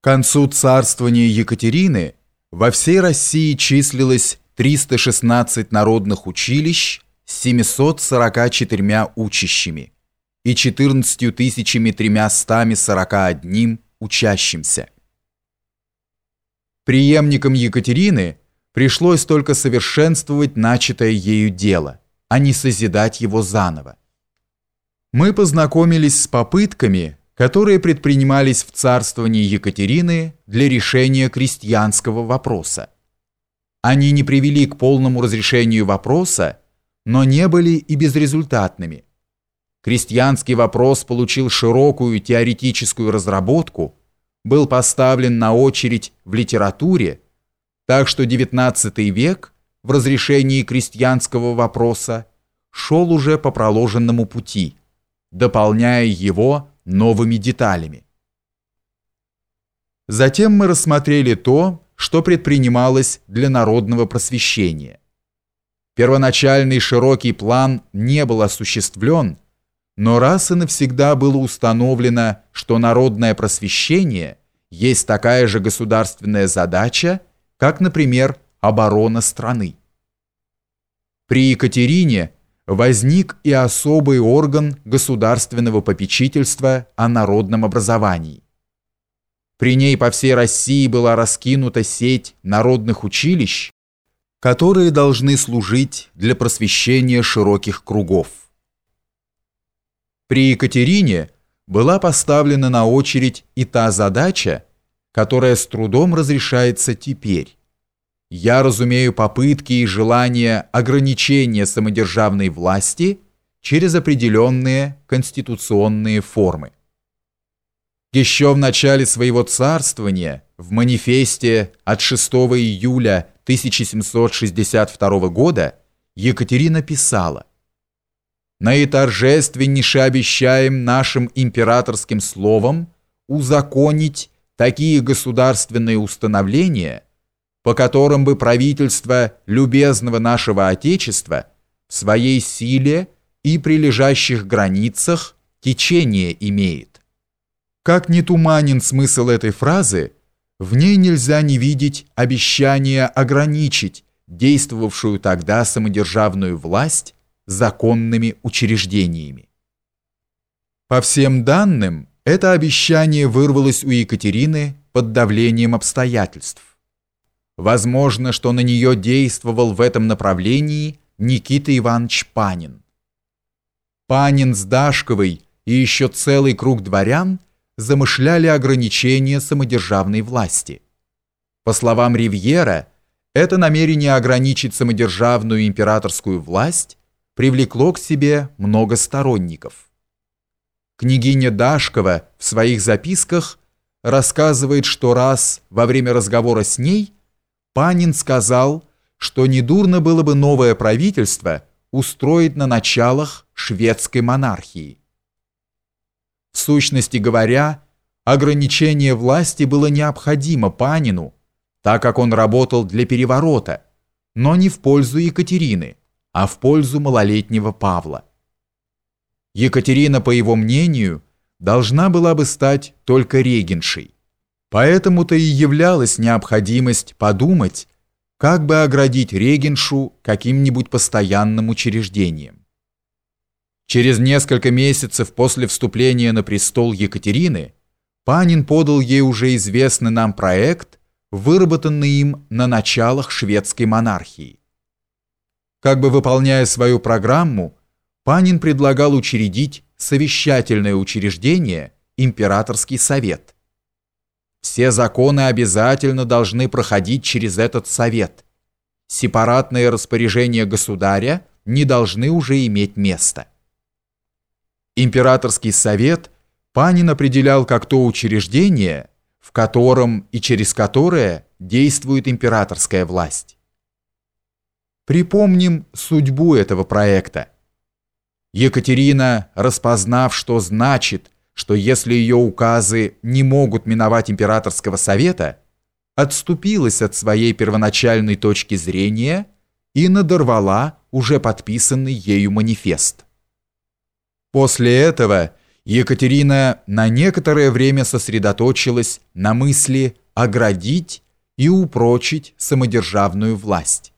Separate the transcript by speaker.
Speaker 1: К концу царствования Екатерины во всей России числилось 316 народных училищ с 744 учащими и 14 341 учащимся. Приемникам Екатерины пришлось только совершенствовать начатое ею дело, а не созидать его заново. Мы познакомились с попытками, которые предпринимались в царствовании Екатерины для решения крестьянского вопроса. Они не привели к полному разрешению вопроса, но не были и безрезультатными. Крестьянский вопрос получил широкую теоретическую разработку, был поставлен на очередь в литературе, так что XIX век в разрешении крестьянского вопроса шел уже по проложенному пути, дополняя его новыми деталями. Затем мы рассмотрели то, что предпринималось для народного просвещения. Первоначальный широкий план не был осуществлен, но раз и навсегда было установлено, что народное просвещение есть такая же государственная задача, как, например, оборона страны. При Екатерине возник и особый орган государственного попечительства о народном образовании. При ней по всей России была раскинута сеть народных училищ, которые должны служить для просвещения широких кругов. При Екатерине была поставлена на очередь и та задача, которая с трудом разрешается теперь я разумею попытки и желания ограничения самодержавной власти через определенные конституционные формы. Еще в начале своего царствования в манифесте от 6 июля 1762 года Екатерина писала «Наиторжественнейше обещаем нашим императорским словом узаконить такие государственные установления – по которым бы правительство любезного нашего Отечества в своей силе и прилежащих границах течение имеет. Как не туманен смысл этой фразы, в ней нельзя не видеть обещания ограничить действовавшую тогда самодержавную власть законными учреждениями. По всем данным, это обещание вырвалось у Екатерины под давлением обстоятельств. Возможно, что на нее действовал в этом направлении Никита Иванович Панин. Панин с Дашковой и еще целый круг дворян замышляли ограничение самодержавной власти. По словам Ривьера, это намерение ограничить самодержавную императорскую власть привлекло к себе много сторонников. Княгиня Дашкова в своих записках рассказывает, что раз во время разговора с ней – Панин сказал, что недурно было бы новое правительство устроить на началах шведской монархии. В сущности говоря, ограничение власти было необходимо Панину, так как он работал для переворота, но не в пользу Екатерины, а в пользу малолетнего Павла. Екатерина, по его мнению, должна была бы стать только регеншей. Поэтому-то и являлась необходимость подумать, как бы оградить регеншу каким-нибудь постоянным учреждением. Через несколько месяцев после вступления на престол Екатерины Панин подал ей уже известный нам проект, выработанный им на началах шведской монархии. Как бы выполняя свою программу, Панин предлагал учредить совещательное учреждение Императорский совет – все законы обязательно должны проходить через этот совет. Сепаратные распоряжения государя не должны уже иметь места. Императорский совет Панин определял как то учреждение, в котором и через которое действует императорская власть. Припомним судьбу этого проекта. Екатерина, распознав, что значит – что если ее указы не могут миновать императорского совета, отступилась от своей первоначальной точки зрения и надорвала уже подписанный ею манифест. После этого Екатерина на некоторое время сосредоточилась на мысли оградить и упрочить самодержавную власть.